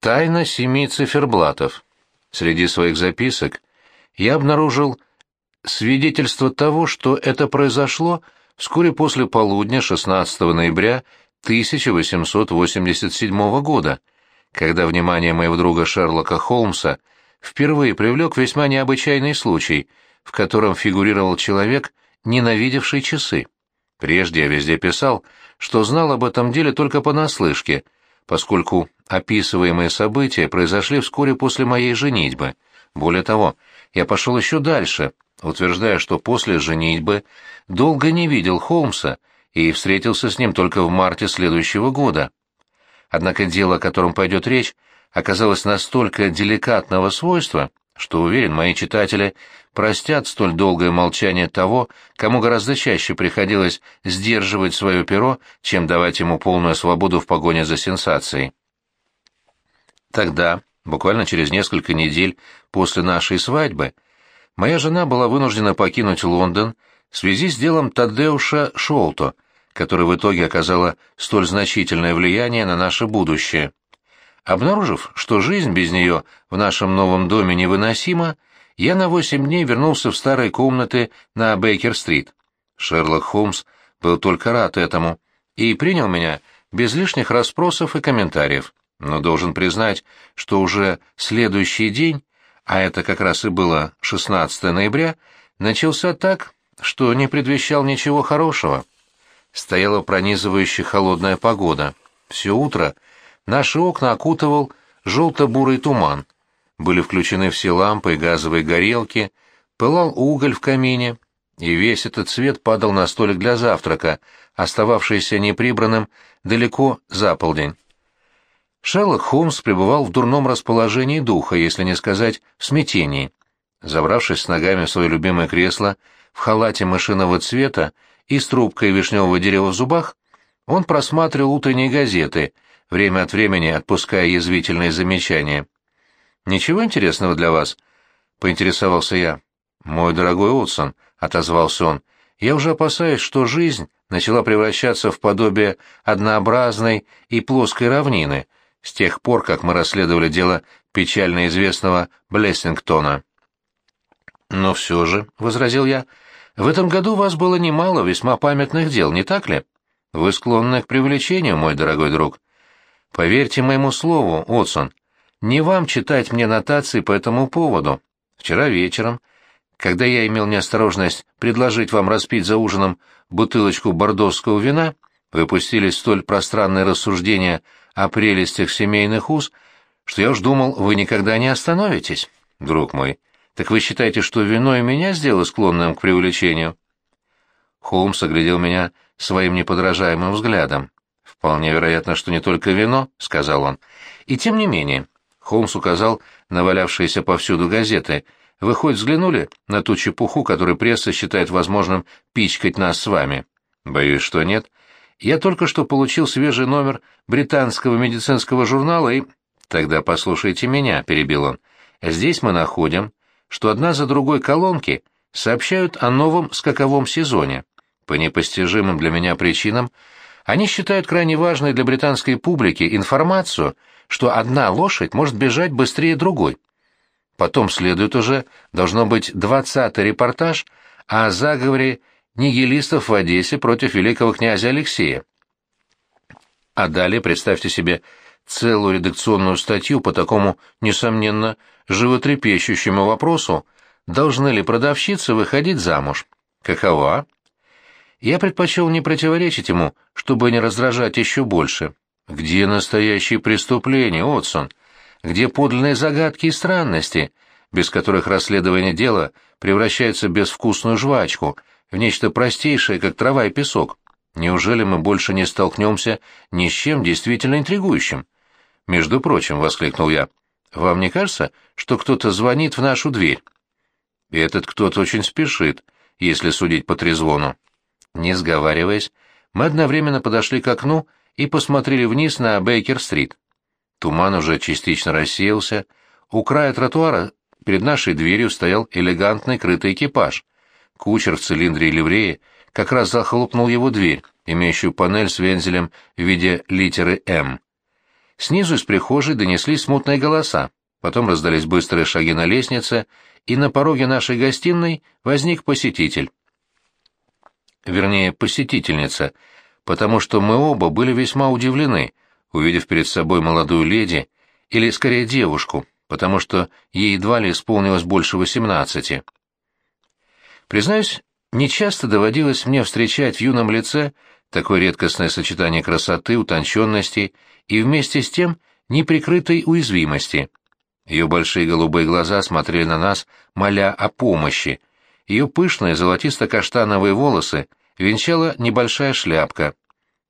Тайна семи циферблатов. Среди своих записок я обнаружил свидетельство того, что это произошло вскоре после полудня 16 ноября 1887 года, когда внимание моего друга Шерлока Холмса впервые привлек весьма необычайный случай, в котором фигурировал человек, ненавидевший часы. Прежде я везде писал, что знал об этом деле только понаслышке, поскольку описываемые события произошли вскоре после моей женитьбы. Более того, я пошел еще дальше, утверждая, что после женитьбы долго не видел Холмса и встретился с ним только в марте следующего года. Однако дело, о котором пойдет речь, оказалось настолько деликатного свойства, что, уверен, мои читатели простят столь долгое молчание того, кому гораздо чаще приходилось сдерживать свое перо, чем давать ему полную свободу в погоне за сенсацией. Тогда, буквально через несколько недель после нашей свадьбы, моя жена была вынуждена покинуть Лондон в связи с делом Тадеуша Шолто, который в итоге оказало столь значительное влияние на наше будущее. Обнаружив, что жизнь без нее в нашем новом доме невыносима, я на восемь дней вернулся в старые комнаты на Бейкер-стрит. Шерлок Холмс был только рад этому и принял меня без лишних расспросов и комментариев но должен признать, что уже следующий день, а это как раз и было 16 ноября, начался так, что не предвещал ничего хорошего. Стояла пронизывающая холодная погода. Все утро наши окна окутывал желто-бурый туман. Были включены все лампы и газовые горелки, пылал уголь в камине, и весь этот свет падал на столик для завтрака, остававшийся неприбранным далеко за полдень. Шерлок Холмс пребывал в дурном расположении духа, если не сказать в смятении. Забравшись с ногами в свое любимое кресло, в халате мышиного цвета и с трубкой вишневого дерева в зубах, он просматривал утренние газеты, время от времени отпуская язвительные замечания. «Ничего интересного для вас?» — поинтересовался я. «Мой дорогой Отсон», — отозвался он, — «я уже опасаюсь, что жизнь начала превращаться в подобие однообразной и плоской равнины, с тех пор, как мы расследовали дело печально известного Блессингтона. «Но все же», — возразил я, — «в этом году у вас было немало весьма памятных дел, не так ли? Вы склонны к привлечению, мой дорогой друг. Поверьте моему слову, Отсон, не вам читать мне нотации по этому поводу. Вчера вечером, когда я имел неосторожность предложить вам распить за ужином бутылочку бордовского вина, вы пустились столь пространные рассуждения о прелестях семейных уз, что я уж думал, вы никогда не остановитесь, друг мой. Так вы считаете, что вино и меня сделало склонным к привлечению?» Холмс оглядел меня своим неподражаемым взглядом. «Вполне вероятно, что не только вино», — сказал он. «И тем не менее», — Холмс указал на валявшиеся повсюду газеты, «вы хоть взглянули на ту чепуху, которую пресса считает возможным пичкать нас с вами?» «Боюсь, что нет. Я только что получил свежий номер британского медицинского журнала и... Тогда послушайте меня, перебил он. Здесь мы находим, что одна за другой колонки сообщают о новом скаковом сезоне. По непостижимым для меня причинам они считают крайне важной для британской публики информацию, что одна лошадь может бежать быстрее другой. Потом следует уже, должно быть, двадцатый репортаж о заговоре нигилистов в Одессе против великого князя Алексея. А далее представьте себе целую редакционную статью по такому, несомненно, животрепещущему вопросу, должны ли продавщицы выходить замуж. Какова? Я предпочел не противоречить ему, чтобы не раздражать еще больше. Где настоящие преступления, Отсон? Где подлинные загадки и странности, без которых расследование дела превращается в безвкусную жвачку — в нечто простейшее, как трава и песок. Неужели мы больше не столкнемся ни с чем действительно интригующим? Между прочим, — воскликнул я, — вам не кажется, что кто-то звонит в нашу дверь? Этот кто-то очень спешит, если судить по трезвону. Не сговариваясь, мы одновременно подошли к окну и посмотрели вниз на Бейкер-стрит. Туман уже частично рассеялся. У края тротуара перед нашей дверью стоял элегантный крытый экипаж — Кучер в цилиндре и ливрее как раз захлопнул его дверь, имеющую панель с вензелем в виде литеры «М». Снизу из прихожей донеслись смутные голоса, потом раздались быстрые шаги на лестнице, и на пороге нашей гостиной возник посетитель. Вернее, посетительница, потому что мы оба были весьма удивлены, увидев перед собой молодую леди, или скорее девушку, потому что ей едва ли исполнилось больше восемнадцати. Признаюсь, нечасто доводилось мне встречать в юном лице такое редкостное сочетание красоты, утонченности и вместе с тем неприкрытой уязвимости. Ее большие голубые глаза смотрели на нас, моля о помощи. Ее пышные золотисто-каштановые волосы венчала небольшая шляпка.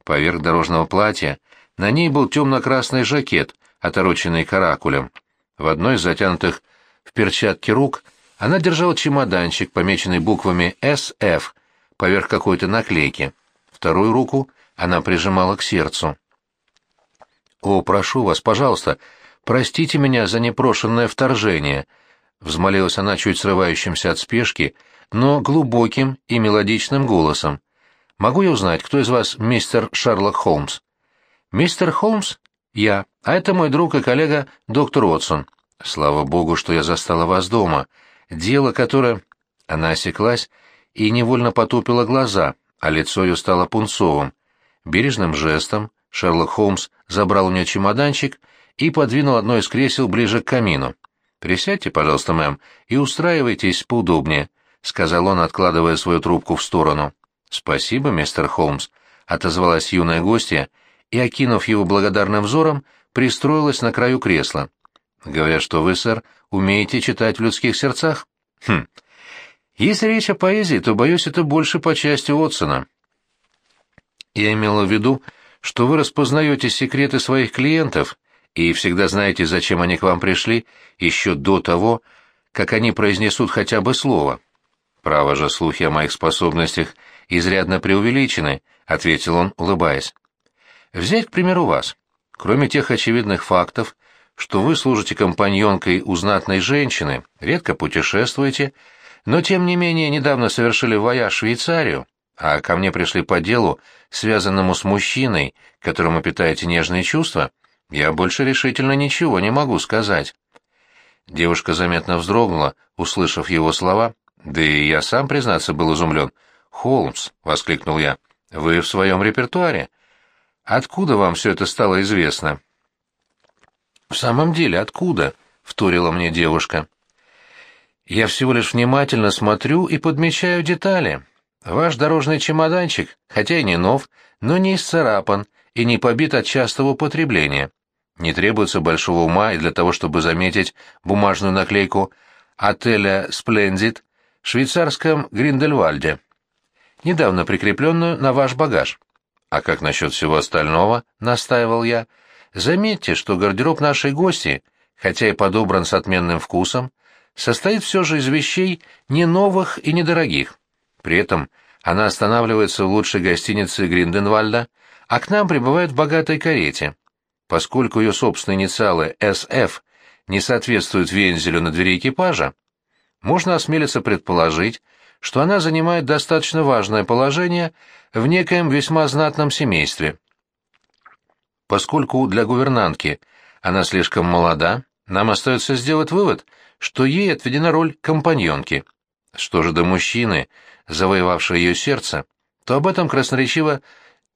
Поверх дорожного платья на ней был темно-красный жакет, отороченный каракулем. В одной из затянутых в перчатки рук она держала чемоданчик, помеченный буквами «СФ», поверх какой-то наклейки. Вторую руку она прижимала к сердцу. «О, прошу вас, пожалуйста, простите меня за непрошенное вторжение», — взмолилась она чуть срывающимся от спешки, но глубоким и мелодичным голосом. «Могу я узнать, кто из вас мистер Шерлок Холмс?» «Мистер Холмс? Я. А это мой друг и коллега доктор Уотсон. Слава богу, что я застала вас дома. Дело, которое...» Она осеклась и невольно потупила глаза, а лицо ее стало пунцовым. Бережным жестом Шерлок Холмс забрал у нее чемоданчик и подвинул одно из кресел ближе к камину. «Присядьте, пожалуйста, мэм, и устраивайтесь поудобнее», — сказал он, откладывая свою трубку в сторону. «Спасибо, мистер Холмс», — отозвалась юная гостья, и, окинув его благодарным взором, пристроилась на краю кресла. «Говорят, что вы, сэр, умеете читать в людских сердцах?» «Хм. Если речь о поэзии, то, боюсь, это больше по части Отсона». «Я имела в виду, что вы распознаете секреты своих клиентов и всегда знаете, зачем они к вам пришли, еще до того, как они произнесут хотя бы слово. Право же, слухи о моих способностях изрядно преувеличены, — ответил он, улыбаясь. Взять, к примеру, вас. Кроме тех очевидных фактов, что вы служите компаньонкой у знатной женщины, редко путешествуете, но, тем не менее, недавно совершили вояж в Швейцарию, а ко мне пришли по делу, связанному с мужчиной, которому питаете нежные чувства, я больше решительно ничего не могу сказать. Девушка заметно вздрогнула, услышав его слова, да и я сам, признаться, был изумлен. «Холмс», — воскликнул я, — «вы в своем репертуаре? Откуда вам все это стало известно?» «В самом деле, откуда?» — вторила мне девушка. «Я всего лишь внимательно смотрю и подмечаю детали. Ваш дорожный чемоданчик, хотя и не нов, но не исцарапан и не побит от частого употребления. Не требуется большого ума и для того, чтобы заметить бумажную наклейку отеля «Сплендит» в швейцарском Гриндельвальде, недавно прикрепленную на ваш багаж. А как насчет всего остального, настаивал я, заметьте, что гардероб нашей гости, хотя и подобран с отменным вкусом, состоит все же из вещей не новых и недорогих. При этом она останавливается в лучшей гостинице Гринденвальда, а к нам прибывает в богатой карете. Поскольку ее собственные инициалы «СФ» не соответствуют вензелю на двери экипажа, можно осмелиться предположить, что она занимает достаточно важное положение в некоем весьма знатном семействе. Поскольку для гувернантки она слишком молода, нам остается сделать вывод, что ей отведена роль компаньонки. Что же до мужчины, завоевавшего ее сердце, то об этом красноречиво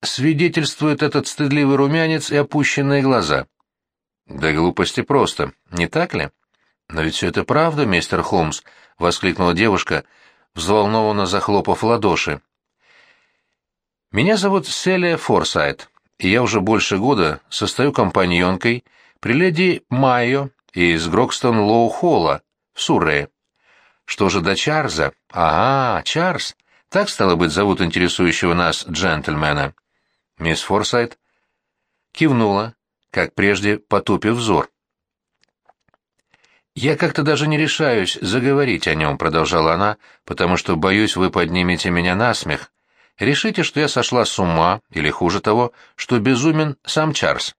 свидетельствует этот стыдливый румянец и опущенные глаза. Да глупости просто, не так ли? Но ведь все это правда, мистер Холмс, — воскликнула девушка, взволнованно захлопав ладоши. Меня зовут Селия Форсайт, и я уже больше года состою компаньонкой при леди Майо из Грокстон-Лоу-Холла в Суррее. Что же до Чарльза? Ага, Чарльз. Так, стало быть, зовут интересующего нас джентльмена. Мисс Форсайт кивнула, как прежде потупив взор. «Я как-то даже не решаюсь заговорить о нем», — продолжала она, «потому что, боюсь, вы поднимете меня на смех. Решите, что я сошла с ума, или, хуже того, что безумен сам Чарльз».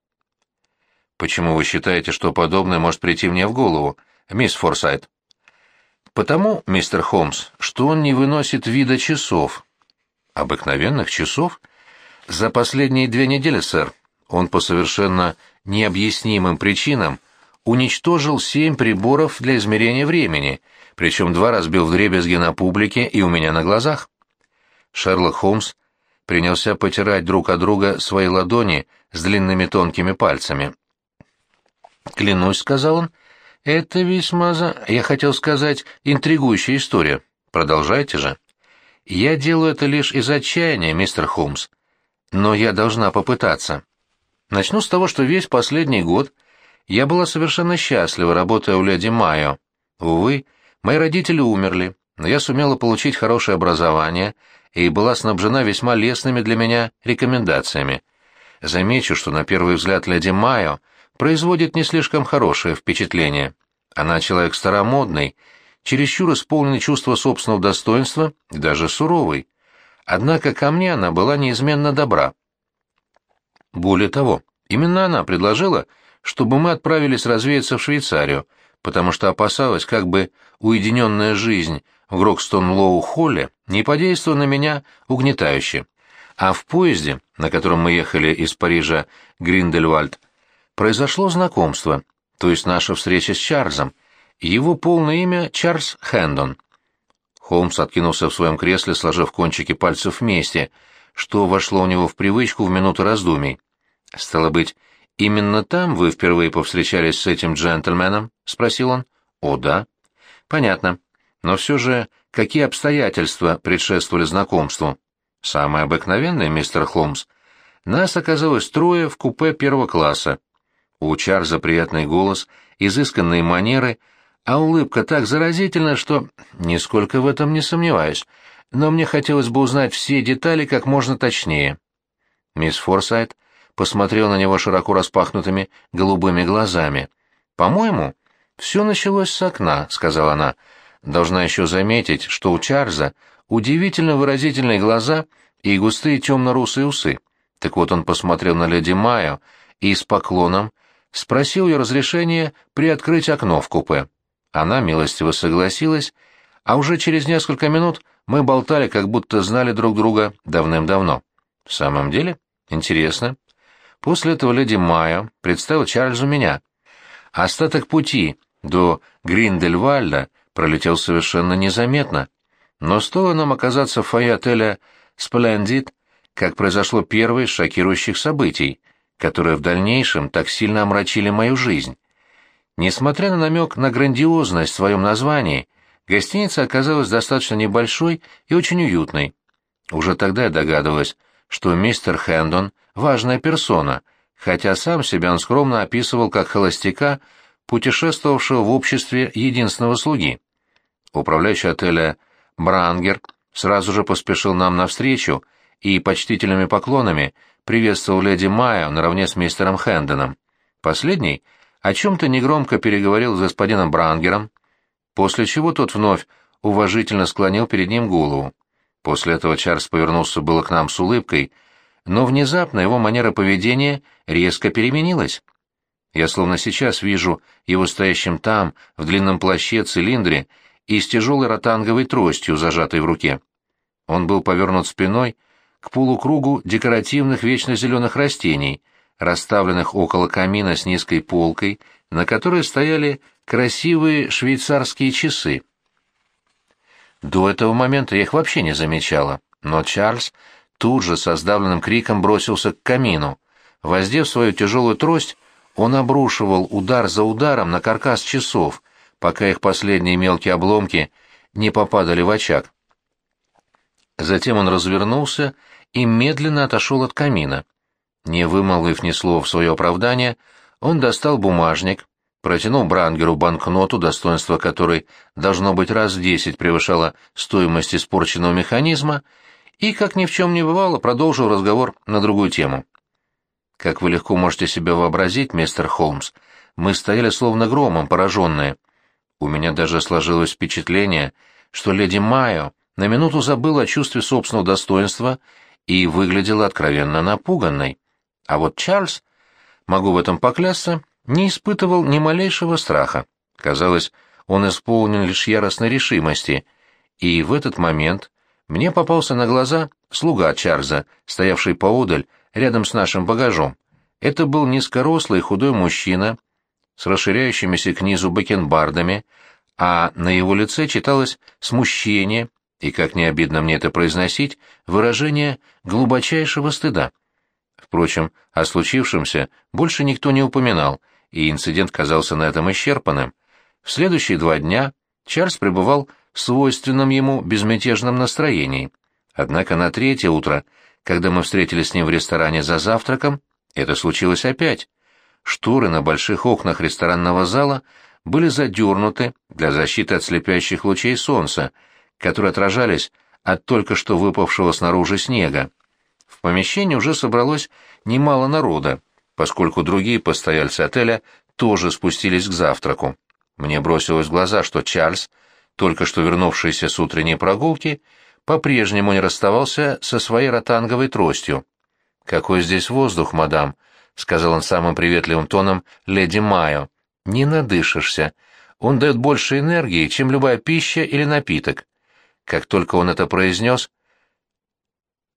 «Почему вы считаете, что подобное может прийти мне в голову, мисс Форсайт?» «Потому, мистер Холмс, что он не выносит вида часов». «Обыкновенных часов?» «За последние две недели, сэр, Он по совершенно необъяснимым причинам уничтожил семь приборов для измерения времени, причем два разбил вдребезги на публике и у меня на глазах. Шерлок Холмс принялся потирать друг от друга свои ладони с длинными тонкими пальцами. «Клянусь», — сказал он, — «это весьма, за... я хотел сказать, интригующая история. Продолжайте же». «Я делаю это лишь из отчаяния, мистер Холмс. Но я должна попытаться. Начну с того, что весь последний год я была совершенно счастлива, работая у леди Майо. Увы, мои родители умерли, но я сумела получить хорошее образование и была снабжена весьма лестными для меня рекомендациями. Замечу, что на первый взгляд леди Майо производит не слишком хорошее впечатление. Она человек старомодный, чересчур исполненный чувства собственного достоинства и даже суровый. Однако ко мне она была неизменно добра. Более того, именно она предложила, чтобы мы отправились развеяться в Швейцарию, потому что опасалась, как бы уединенная жизнь в Грокстон-Лоу-Холле не подействовала на меня угнетающе. А в поезде, на котором мы ехали из Парижа Гриндельвальд, произошло знакомство, то есть наша встреча с Чарльзом. Его полное имя Чарльз Хэндон. Холмс откинулся в своем кресле, сложив кончики пальцев вместе, что вошло у него в привычку в минуту раздумий. «Стало быть, именно там вы впервые повстречались с этим джентльменом?» — спросил он. «О, да». «Понятно. Но все же, какие обстоятельства предшествовали знакомству?» «Самое обыкновенное, мистер Холмс. Нас оказалось трое в купе первого класса. У Чарльза приятный голос, изысканные манеры, а улыбка так заразительна, что... Нисколько в этом не сомневаюсь. Но мне хотелось бы узнать все детали как можно точнее. Мисс Форсайт посмотрел на него широко распахнутыми голубыми глазами. «По-моему, все началось с окна», — сказала она. «Должна еще заметить, что у Чарльза удивительно выразительные глаза и густые темно-русые усы. Так вот он посмотрел на леди Майо и с поклоном спросил ее разрешения приоткрыть окно в купе. Она милостиво согласилась, а уже через несколько минут мы болтали, как будто знали друг друга давным-давно. В самом деле? Интересно. После этого леди Майя представил Чарльзу меня. Остаток пути до Гриндельвальда пролетел совершенно незаметно. Но стоило нам оказаться в фойе отеля «Сплендид», как произошло первое из шокирующих событий — которые в дальнейшем так сильно омрачили мою жизнь. Несмотря на намек на грандиозность в своем названии, гостиница оказалась достаточно небольшой и очень уютной. Уже тогда я догадывалась, что мистер Хэндон — важная персона, хотя сам себя он скромно описывал как холостяка, путешествовавшего в обществе единственного слуги. Управляющий отеля Брангер сразу же поспешил нам навстречу и почтительными поклонами — приветствовал леди Майю наравне с мистером Хэндоном. Последний о чем-то негромко переговорил с господином Брангером, после чего тот вновь уважительно склонил перед ним голову. После этого Чарльз повернулся было к нам с улыбкой, но внезапно его манера поведения резко переменилась. Я словно сейчас вижу его стоящим там, в длинном плаще, цилиндре и с тяжелой ротанговой тростью, зажатой в руке. Он был повернут спиной, к полукругу декоративных вечно растений, расставленных около камина с низкой полкой, на которой стояли красивые швейцарские часы. До этого момента я их вообще не замечала, но Чарльз тут же со сдавленным криком бросился к камину. Воздев свою тяжелую трость, он обрушивал удар за ударом на каркас часов, пока их последние мелкие обломки не попадали в очаг. Затем он развернулся и медленно отошел от камина. Не вымолвив ни слова в свое оправдание, он достал бумажник, протянул Брангеру банкноту, достоинство которой должно быть раз в десять превышало стоимость испорченного механизма, и, как ни в чем не бывало, продолжил разговор на другую тему. Как вы легко можете себе вообразить, мистер Холмс, мы стояли словно громом, пораженные. У меня даже сложилось впечатление, что леди Майо на минуту забыла о чувстве собственного достоинства и выглядела откровенно напуганной. А вот Чарльз, могу в этом поклясться, не испытывал ни малейшего страха. Казалось, он исполнен лишь яростной решимости, и в этот момент мне попался на глаза слуга Чарльза, стоявший поодаль, рядом с нашим багажом. Это был низкорослый худой мужчина с расширяющимися к низу бакенбардами, а на его лице читалось смущение и, как не обидно мне это произносить, выражение глубочайшего стыда. Впрочем, о случившемся больше никто не упоминал, и инцидент казался на этом исчерпанным. В следующие два дня Чарльз пребывал в свойственном ему безмятежном настроении. Однако на третье утро, когда мы встретились с ним в ресторане за завтраком, это случилось опять. Шторы на больших окнах ресторанного зала были задернуты для защиты от слепящих лучей солнца, которые отражались от только что выпавшего снаружи снега. В помещении уже собралось немало народа, поскольку другие постояльцы отеля тоже спустились к завтраку. Мне бросилось в глаза, что Чарльз, только что вернувшийся с утренней прогулки, по-прежнему не расставался со своей ротанговой тростью. «Какой здесь воздух, мадам», — сказал он самым приветливым тоном леди Майо. «Не надышишься. Он дает больше энергии, чем любая пища или напиток». Как только он это произнес,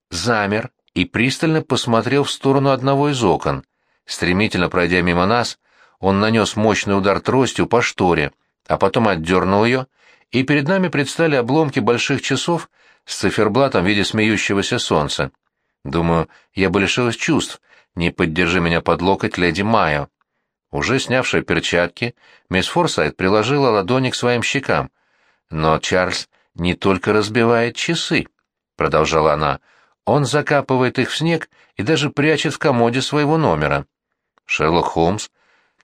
замер и пристально посмотрел в сторону одного из окон. Стремительно пройдя мимо нас, он нанес мощный удар тростью по шторе, а потом отдернул ее, и перед нами предстали обломки больших часов с циферблатом в виде смеющегося солнца. Думаю, я бы лишилась чувств, не поддержи меня под локоть леди Майо. Уже снявшая перчатки, мисс Форсайт приложила ладони к своим щекам. Но Чарльз не только разбивает часы, — продолжала она, — он закапывает их в снег и даже прячет в комоде своего номера. Шерлок Холмс,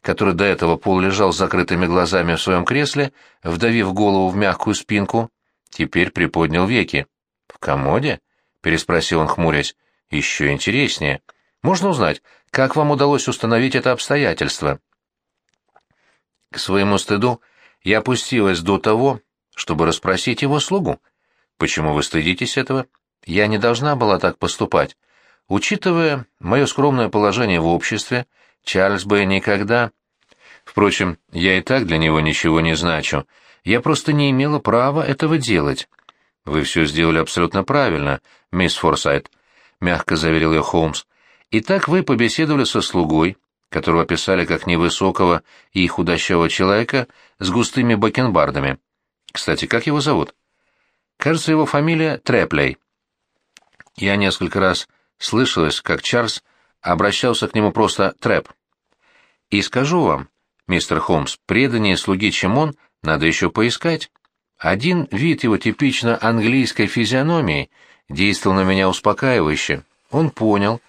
который до этого полулежал с закрытыми глазами в своем кресле, вдавив голову в мягкую спинку, теперь приподнял веки. «В комоде?» — переспросил он, хмурясь. Еще интереснее. Можно узнать, как вам удалось установить это обстоятельство? К своему стыду я опустилась до того, чтобы расспросить его слугу. Почему вы стыдитесь этого? Я не должна была так поступать. Учитывая мое скромное положение в обществе, Чарльз бы никогда... Впрочем, я и так для него ничего не значу. Я просто не имела права этого делать. Вы все сделали абсолютно правильно, мисс Форсайт. — мягко заверил ее Холмс. «Итак, вы побеседовали со слугой, которого описали как невысокого и худощавого человека с густыми бакенбардами. Кстати, как его зовут?» «Кажется, его фамилия Треплей». Я несколько раз слышалось, как Чарльз обращался к нему просто Трэп. «И скажу вам, мистер Холмс, предание слуги, чем он, надо еще поискать. Один вид его типично английской физиономии — действовал на меня успокаивающе. Он понял,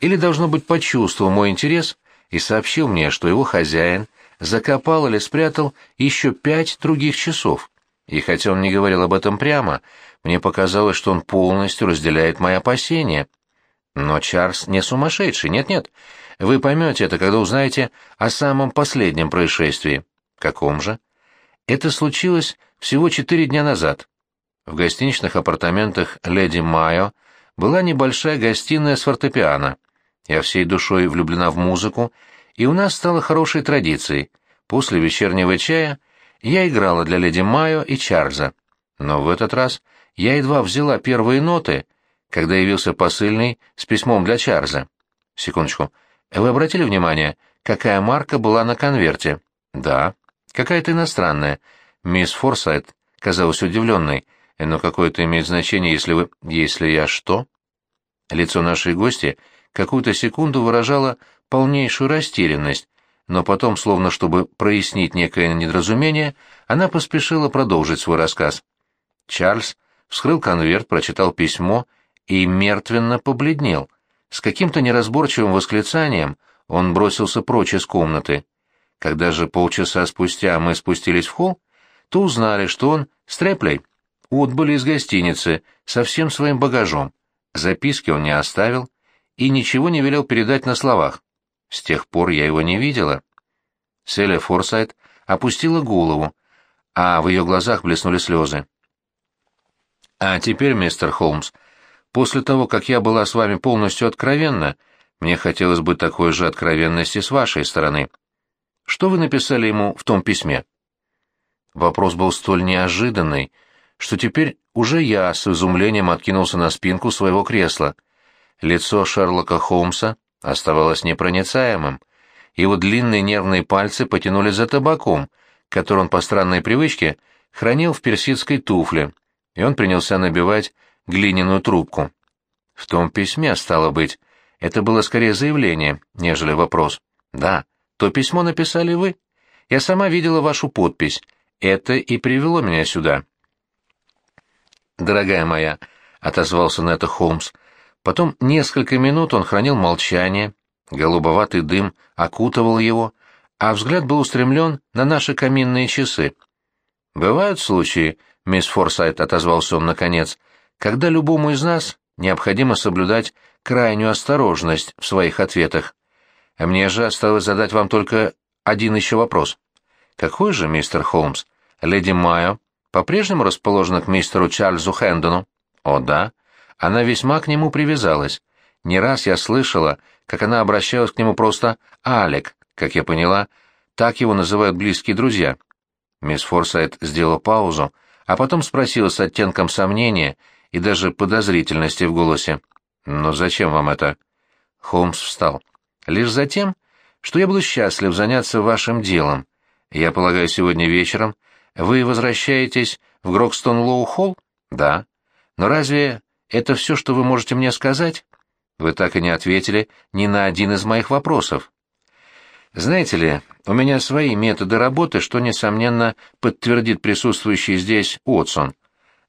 или, должно быть, почувствовал мой интерес и сообщил мне, что его хозяин закопал или спрятал еще пять других часов. И хотя он не говорил об этом прямо, мне показалось, что он полностью разделяет мои опасения. Но Чарльз не сумасшедший, нет-нет. Вы поймете это, когда узнаете о самом последнем происшествии. Каком же? Это случилось всего четыре дня назад. В гостиничных апартаментах леди Майо была небольшая гостиная с фортепиано. Я всей душой влюблена в музыку, и у нас стало хорошей традицией. После вечернего чая я играла для леди Майо и Чарльза. Но в этот раз я едва взяла первые ноты, когда явился посыльный с письмом для Чарльза. Секундочку. Вы обратили внимание, какая марка была на конверте? Да. Какая-то иностранная. Мисс Форсайт казалась удивленной. Но какое это имеет значение, если вы... Если я что? Лицо нашей гости какую-то секунду выражало полнейшую растерянность, но потом, словно чтобы прояснить некое недоразумение, она поспешила продолжить свой рассказ. Чарльз вскрыл конверт, прочитал письмо и мертвенно побледнел. С каким-то неразборчивым восклицанием он бросился прочь из комнаты. Когда же полчаса спустя мы спустились в холл, то узнали, что он с Треплей отбыли из гостиницы со всем своим багажом. Записки он не оставил и ничего не велел передать на словах. С тех пор я его не видела. Селия Форсайт опустила голову, а в ее глазах блеснули слезы. «А теперь, мистер Холмс, после того, как я была с вами полностью откровенна, мне хотелось бы такой же откровенности с вашей стороны. Что вы написали ему в том письме?» Вопрос был столь неожиданный, что теперь уже я с изумлением откинулся на спинку своего кресла. Лицо Шерлока Холмса оставалось непроницаемым. Его длинные нервные пальцы потянули за табаком, который он по странной привычке хранил в персидской туфле, и он принялся набивать глиняную трубку. В том письме, стало быть, это было скорее заявление, нежели вопрос. «Да, то письмо написали вы. Я сама видела вашу подпись. Это и привело меня сюда». «Дорогая моя», — отозвался на это Холмс. Потом несколько минут он хранил молчание, голубоватый дым окутывал его, а взгляд был устремлен на наши каминные часы. «Бывают случаи», — мисс Форсайт отозвался он наконец, — «когда любому из нас необходимо соблюдать крайнюю осторожность в своих ответах. А мне же осталось задать вам только один еще вопрос. Какой же, мистер Холмс? Леди Майо по-прежнему расположена к мистеру Чарльзу Хэндону? О, да. Она весьма к нему привязалась. Не раз я слышала, как она обращалась к нему просто «Алек», как я поняла, так его называют близкие друзья. Мисс Форсайт сделала паузу, а потом спросила с оттенком сомнения и даже подозрительности в голосе. «Но зачем вам это?» Холмс встал. «Лишь за тем, что я буду счастлив заняться вашим делом. Я полагаю, сегодня вечером вы возвращаетесь в Грокстон-Лоу-Холл? Да. Но разве это все, что вы можете мне сказать? Вы так и не ответили ни на один из моих вопросов. Знаете ли, у меня свои методы работы, что, несомненно, подтвердит присутствующий здесь Отсон.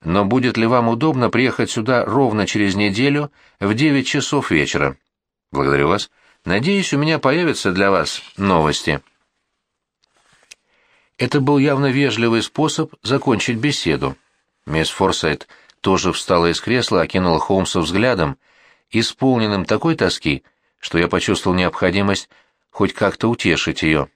Но будет ли вам удобно приехать сюда ровно через неделю в девять часов вечера? Благодарю вас. Надеюсь, у меня появятся для вас новости. Это был явно вежливый способ закончить беседу. Мисс Форсайт тоже встала из кресла, окинула Холмса взглядом, исполненным такой тоски, что я почувствовал необходимость хоть как-то утешить ее.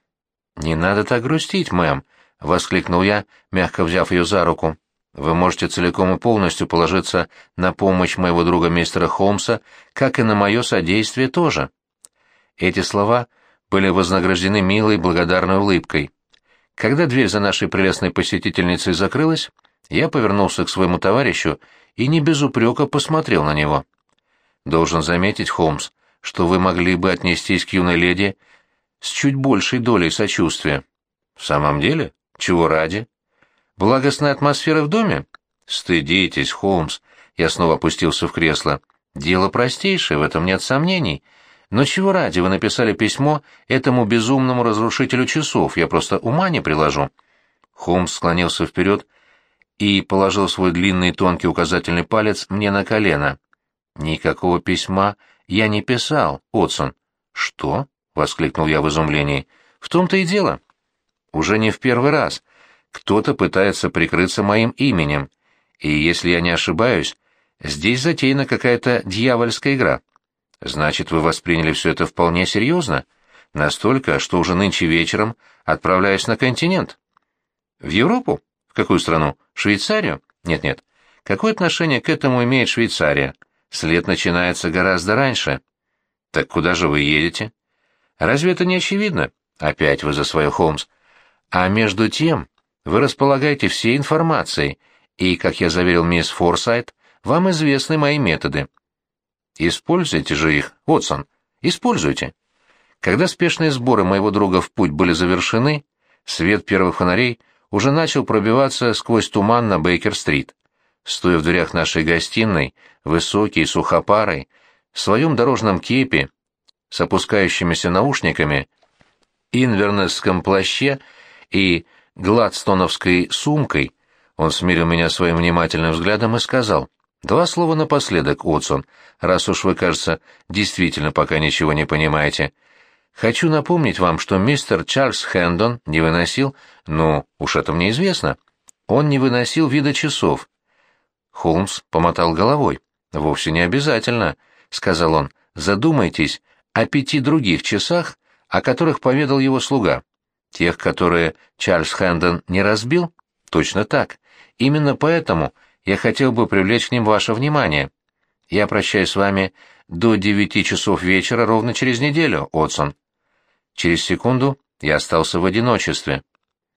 «Не надо так грустить, мэм», — воскликнул я, мягко взяв ее за руку. «Вы можете целиком и полностью положиться на помощь моего друга мистера Холмса, как и на мое содействие тоже». Эти слова были вознаграждены милой благодарной улыбкой. Когда дверь за нашей прелестной посетительницей закрылась, я повернулся к своему товарищу и не без упрека посмотрел на него. «Должен заметить, Холмс, что вы могли бы отнестись к юной леди с чуть большей долей сочувствия». «В самом деле? Чего ради?» «Благостная атмосфера в доме?» «Стыдитесь, Холмс», — я снова опустился в кресло. «Дело простейшее, в этом нет сомнений. Но чего ради вы написали письмо этому безумному разрушителю часов? Я просто ума не приложу. Холмс склонился вперед и положил свой длинный тонкий указательный палец мне на колено. Никакого письма я не писал, Отсон. Что? воскликнул я в изумлении. В том-то и дело. Уже не в первый раз. Кто-то пытается прикрыться моим именем. И если я не ошибаюсь, здесь затеяна какая-то дьявольская игра. Значит, вы восприняли все это вполне серьезно? Настолько, что уже нынче вечером отправляюсь на континент. В Европу? В какую страну? Швейцарию? Нет-нет. Какое отношение к этому имеет Швейцария? След начинается гораздо раньше. Так куда же вы едете? Разве это не очевидно? Опять вы за свое, Холмс. А между тем, вы располагаете всей информацией, и, как я заверил мисс Форсайт, вам известны мои методы. Используйте же их, Отсон, используйте. Когда спешные сборы моего друга в путь были завершены, свет первых фонарей уже начал пробиваться сквозь туман на Бейкер-стрит. Стоя в дверях нашей гостиной, высокий, сухопарый, в своем дорожном кепе, с опускающимися наушниками, инвернесском плаще и гладстоновской сумкой, он смирил меня своим внимательным взглядом и сказал, Два слова напоследок, Отсон, раз уж вы, кажется, действительно пока ничего не понимаете. Хочу напомнить вам, что мистер Чарльз Хэндон не выносил, ну, уж это мне известно, он не выносил вида часов. Холмс помотал головой. «Вовсе не обязательно», — сказал он. «Задумайтесь о пяти других часах, о которых поведал его слуга. Тех, которые Чарльз Хэндон не разбил? Точно так. Именно поэтому я хотел бы привлечь к ним ваше внимание. Я прощаюсь с вами до девяти часов вечера ровно через неделю, Отсон. Через секунду я остался в одиночестве.